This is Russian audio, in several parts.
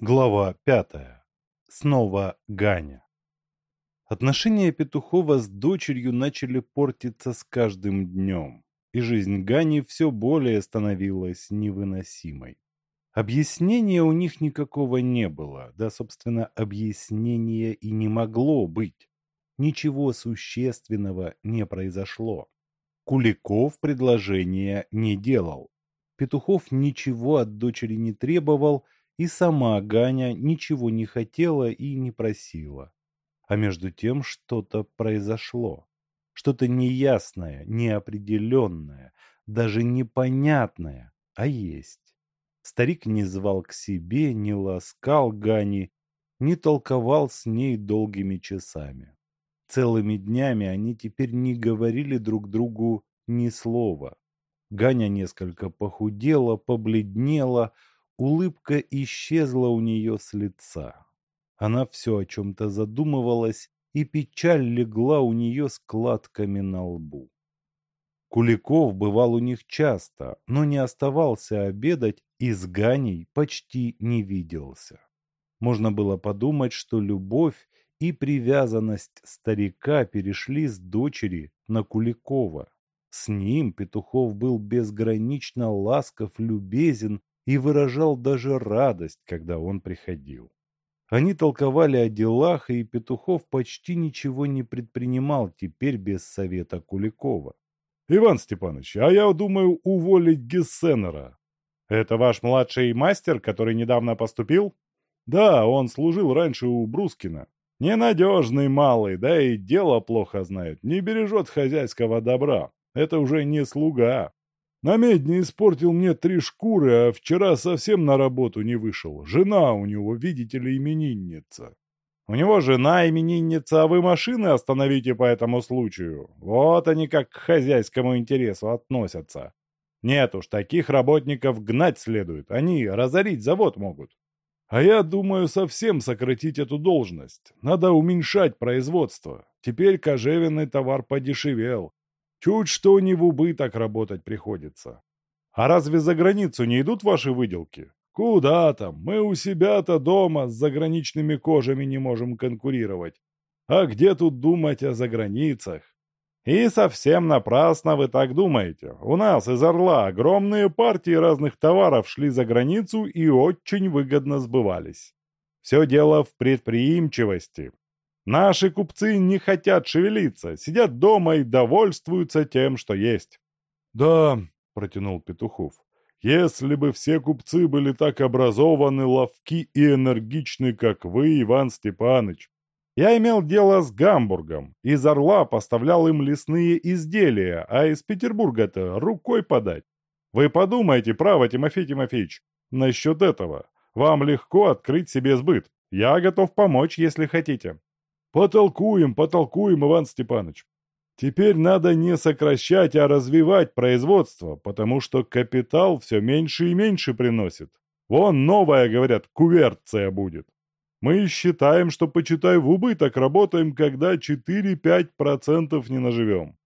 Глава пятая. Снова Ганя. Отношения Петухова с дочерью начали портиться с каждым днем, и жизнь Гани все более становилась невыносимой. Объяснения у них никакого не было, да, собственно, объяснения и не могло быть. Ничего существенного не произошло. Куликов предложения не делал. Петухов ничего от дочери не требовал, и сама Ганя ничего не хотела и не просила. А между тем что-то произошло. Что-то неясное, неопределенное, даже непонятное, а есть. Старик не звал к себе, не ласкал Гани, не толковал с ней долгими часами. Целыми днями они теперь не говорили друг другу ни слова. Ганя несколько похудела, побледнела, улыбка исчезла у нее с лица. Она все о чем-то задумывалась, и печаль легла у нее складками на лбу. Куликов бывал у них часто, но не оставался обедать и с Ганей почти не виделся. Можно было подумать, что любовь и привязанность старика перешли с дочери на Куликова. С ним Петухов был безгранично ласков, любезен и выражал даже радость, когда он приходил. Они толковали о делах, и Петухов почти ничего не предпринимал теперь без совета Куликова. «Иван Степанович, а я думаю уволить Гессенера». «Это ваш младший мастер, который недавно поступил?» «Да, он служил раньше у Брускина. Ненадежный малый, да и дело плохо знает, не бережет хозяйского добра. Это уже не слуга. На медне испортил мне три шкуры, а вчера совсем на работу не вышел. Жена у него, видите ли, именинница. У него жена именинница, а вы машины остановите по этому случаю. Вот они как к хозяйскому интересу относятся. Нет уж, таких работников гнать следует. Они разорить завод могут. А я думаю совсем сократить эту должность. Надо уменьшать производство. Теперь кожевенный товар подешевел. Чуть что не в убыток работать приходится. А разве за границу не идут ваши выделки? Куда там? Мы у себя-то дома с заграничными кожами не можем конкурировать. А где тут думать о заграницах? И совсем напрасно вы так думаете. У нас из Орла огромные партии разных товаров шли за границу и очень выгодно сбывались. Все дело в предприимчивости. Наши купцы не хотят шевелиться, сидят дома и довольствуются тем, что есть. «Да», — протянул Петухов, — «если бы все купцы были так образованы, ловки и энергичны, как вы, Иван Степанович, я имел дело с Гамбургом. Из Орла поставлял им лесные изделия, а из Петербурга-то рукой подать. Вы подумайте, право, Тимофей Тимофеевич, насчет этого. Вам легко открыть себе сбыт. Я готов помочь, если хотите. Потолкуем, потолкуем, Иван Степанович. Теперь надо не сокращать, а развивать производство, потому что капитал все меньше и меньше приносит. Вон новая, говорят, куверция будет. Мы считаем, что, почитай, в убыток работаем, когда 4-5% не наживем.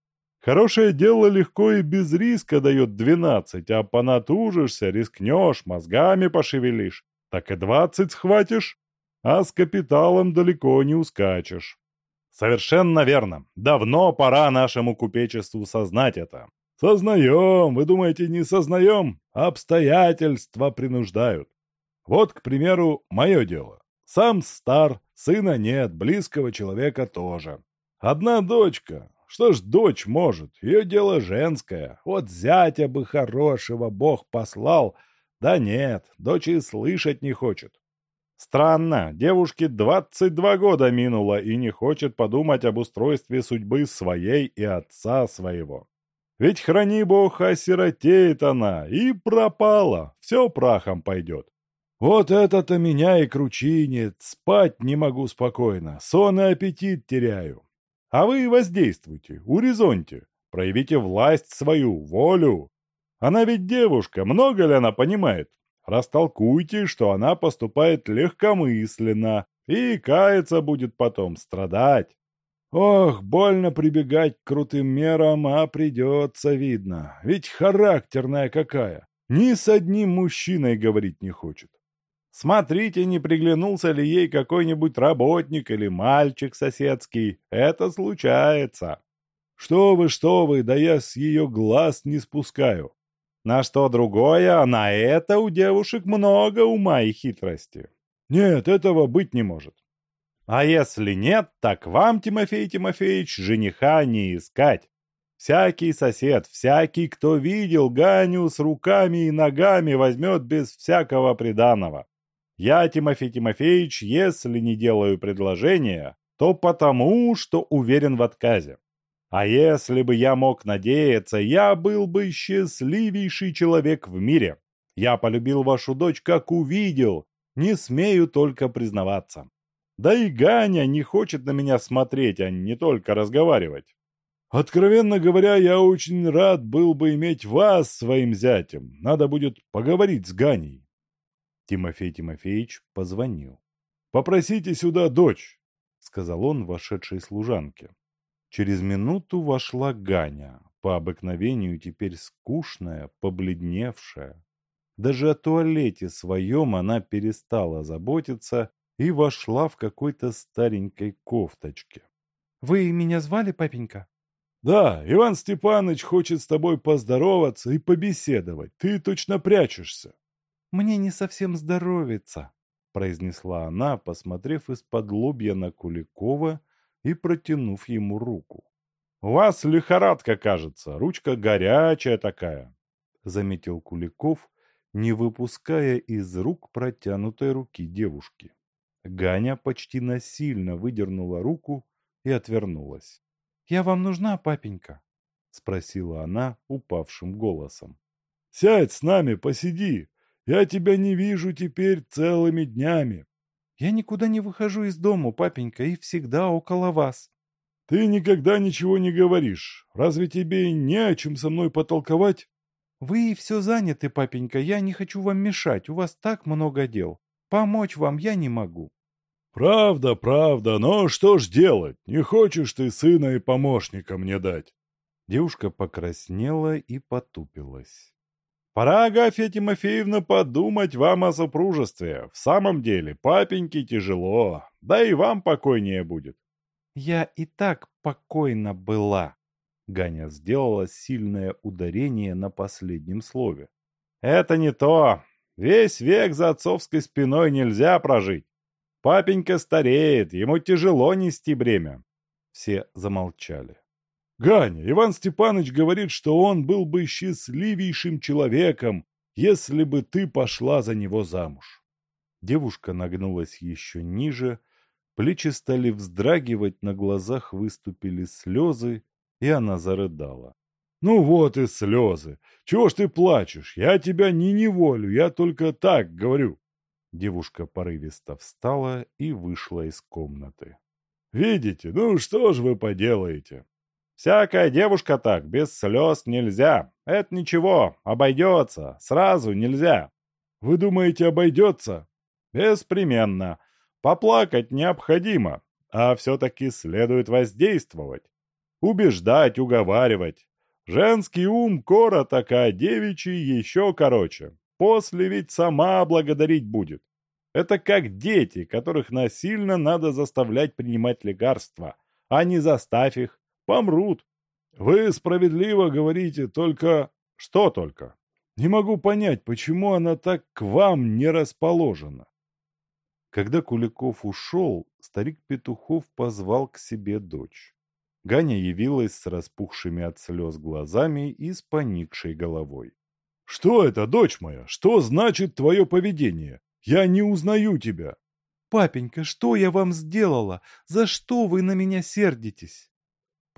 Хорошее дело легко и без риска дает 12, а понатужишься, рискнешь, мозгами пошевелишь, так и 20 схватишь, а с капиталом далеко не ускачешь. Совершенно верно. Давно пора нашему купечеству сознать это. Сознаем, вы думаете, не сознаем? Обстоятельства принуждают. Вот, к примеру, мое дело. Сам стар, сына нет, близкого человека тоже. Одна дочка. Что ж дочь может? Ее дело женское. Вот зятя бы хорошего Бог послал. Да нет, дочь и слышать не хочет. Странно, девушке 22 года минуло и не хочет подумать об устройстве судьбы своей и отца своего. Ведь, храни бог, осиротеет она и пропала, все прахом пойдет. Вот это-то меня и кручинит, спать не могу спокойно, сон и аппетит теряю. А вы воздействуйте, урезоньте, проявите власть свою, волю. Она ведь девушка, много ли она понимает? Растолкуйте, что она поступает легкомысленно и каяться будет потом, страдать. Ох, больно прибегать к крутым мерам, а придется, видно. Ведь характерная какая. Ни с одним мужчиной говорить не хочет. Смотрите, не приглянулся ли ей какой-нибудь работник или мальчик соседский. Это случается. Что вы, что вы, да я с ее глаз не спускаю. На что другое, а на это у девушек много ума и хитрости. Нет, этого быть не может. А если нет, так вам, Тимофей Тимофеевич, жениха не искать. Всякий сосед, всякий, кто видел Ганю с руками и ногами, возьмет без всякого приданого. Я, Тимофей Тимофеевич, если не делаю предложения, то потому, что уверен в отказе. А если бы я мог надеяться, я был бы счастливейший человек в мире. Я полюбил вашу дочь, как увидел, не смею только признаваться. Да и Ганя не хочет на меня смотреть, а не только разговаривать. Откровенно говоря, я очень рад был бы иметь вас своим зятем. Надо будет поговорить с Ганей. Тимофей Тимофеевич позвонил. «Попросите сюда дочь», — сказал он вошедшей служанке. Через минуту вошла Ганя, по обыкновению теперь скучная, побледневшая. Даже о туалете своем она перестала заботиться и вошла в какой-то старенькой кофточке. «Вы меня звали, папенька?» «Да, Иван Степанович хочет с тобой поздороваться и побеседовать. Ты точно прячешься». «Мне не совсем здоровится», — произнесла она, посмотрев из-под лобья на Куликова и протянув ему руку. «У вас лихорадка, кажется, ручка горячая такая», — заметил Куликов, не выпуская из рук протянутой руки девушки. Ганя почти насильно выдернула руку и отвернулась. «Я вам нужна, папенька?» — спросила она упавшим голосом. «Сядь с нами, посиди. Я тебя не вижу теперь целыми днями». «Я никуда не выхожу из дому, папенька, и всегда около вас». «Ты никогда ничего не говоришь. Разве тебе не о чем со мной потолковать?» «Вы все заняты, папенька, я не хочу вам мешать, у вас так много дел. Помочь вам я не могу». «Правда, правда, но что ж делать? Не хочешь ты сына и помощника мне дать?» Девушка покраснела и потупилась. «Пора, Агафья Тимофеевна, подумать вам о супружестве. В самом деле, папеньке тяжело, да и вам покойнее будет». «Я и так покойно была», — Ганя сделала сильное ударение на последнем слове. «Это не то. Весь век за отцовской спиной нельзя прожить. Папенька стареет, ему тяжело нести бремя. Все замолчали. Ганя, Иван Степанович говорит, что он был бы счастливейшим человеком, если бы ты пошла за него замуж. Девушка нагнулась еще ниже, плечи стали вздрагивать, на глазах выступили слезы, и она зарыдала. «Ну вот и слезы! Чего ж ты плачешь? Я тебя не неволю, я только так говорю!» Девушка порывисто встала и вышла из комнаты. «Видите, ну что ж вы поделаете? Всякая девушка так, без слез нельзя. Это ничего, обойдется, сразу нельзя. Вы думаете, обойдется? Беспременно. Поплакать необходимо, а все-таки следует воздействовать. Убеждать, уговаривать. Женский ум короток, а девичий еще короче. После ведь сама благодарить будет. Это как дети, которых насильно надо заставлять принимать лекарства, а не заставь их, помрут. Вы справедливо говорите, только... Что только? Не могу понять, почему она так к вам не расположена. Когда Куликов ушел, старик Петухов позвал к себе дочь. Ганя явилась с распухшими от слез глазами и с поникшей головой. «Что это, дочь моя? Что значит твое поведение? Я не узнаю тебя!» «Папенька, что я вам сделала? За что вы на меня сердитесь?»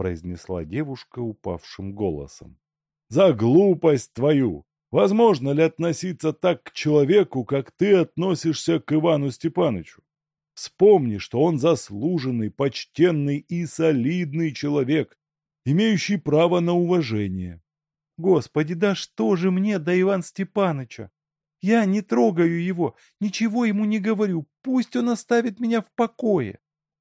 Произнесла девушка упавшим голосом. «За глупость твою! Возможно ли относиться так к человеку, как ты относишься к Ивану Степановичу? Вспомни, что он заслуженный, почтенный и солидный человек, имеющий право на уважение. Господи, да что же мне до Ивана Степаныча? Я не трогаю его, ничего ему не говорю, пусть он оставит меня в покое.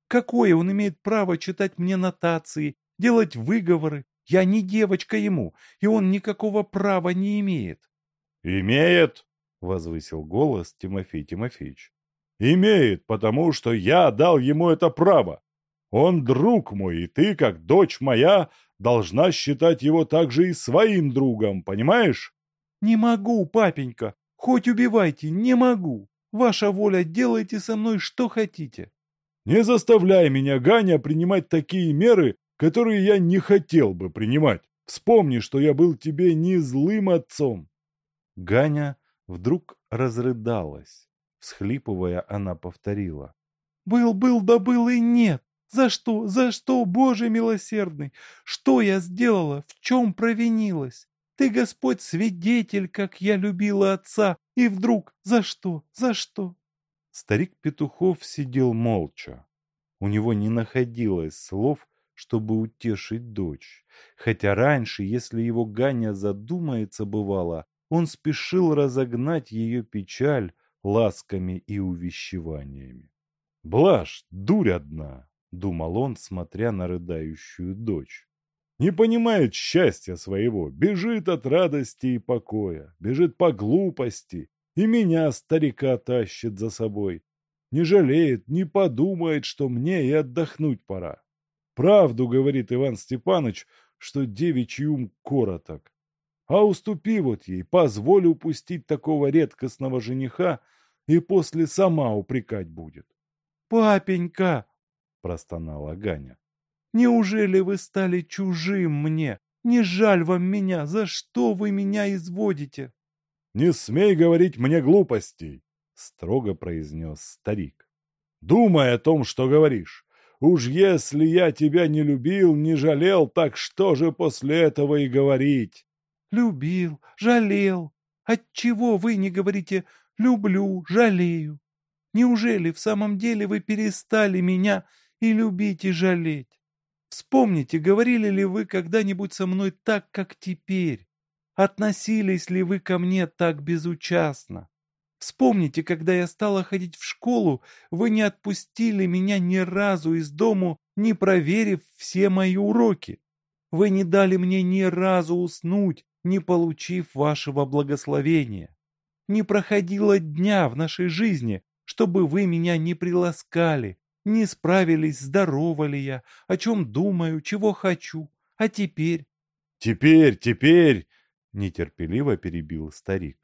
Какое он имеет право читать мне нотации, делать выговоры? Я не девочка ему, и он никакого права не имеет. Имеет. — возвысил голос Тимофей Тимофеевич. «Имеет, потому что я дал ему это право. Он друг мой, и ты, как дочь моя, должна считать его также и своим другом, понимаешь?» «Не могу, папенька. Хоть убивайте, не могу. Ваша воля, делайте со мной что хотите». «Не заставляй меня, Ганя, принимать такие меры, которые я не хотел бы принимать. Вспомни, что я был тебе не злым отцом». Ганя вдруг разрыдалась. Всхлипывая, она повторила. «Был, был, да был и нет. За что, за что, Боже милосердный? Что я сделала, в чем провинилась? Ты, Господь, свидетель, как я любила отца, и вдруг за что, за что?» Старик Петухов сидел молча. У него не находилось слов, чтобы утешить дочь. Хотя раньше, если его Ганя задумается бывало, он спешил разогнать ее печаль ласками и увещеваниями. «Блажь, дурь одна!» — думал он, смотря на рыдающую дочь. «Не понимает счастья своего, бежит от радости и покоя, бежит по глупости, и меня, старика, тащит за собой. Не жалеет, не подумает, что мне и отдохнуть пора. Правду говорит Иван Степанович, что девичий ум короток. А уступи вот ей, позволь упустить такого редкостного жениха, и после сама упрекать будет. «Папенька!» — простонала Ганя. «Неужели вы стали чужим мне? Не жаль вам меня, за что вы меня изводите?» «Не смей говорить мне глупостей!» — строго произнес старик. «Думай о том, что говоришь. Уж если я тебя не любил, не жалел, так что же после этого и говорить?» «Любил, жалел. Отчего вы не говорите «люблю, жалею»? Неужели в самом деле вы перестали меня и любить, и жалеть? Вспомните, говорили ли вы когда-нибудь со мной так, как теперь? Относились ли вы ко мне так безучастно? Вспомните, когда я стала ходить в школу, вы не отпустили меня ни разу из дому, не проверив все мои уроки. Вы не дали мне ни разу уснуть, не получив вашего благословения. Не проходило дня в нашей жизни, чтобы вы меня не приласкали, не справились, здорова ли я, о чем думаю, чего хочу. А теперь... Теперь, теперь, нетерпеливо перебил старик.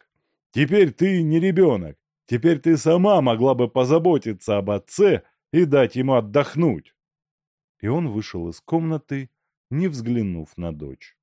Теперь ты не ребенок. Теперь ты сама могла бы позаботиться об отце и дать ему отдохнуть. И он вышел из комнаты, не взглянув на дочь.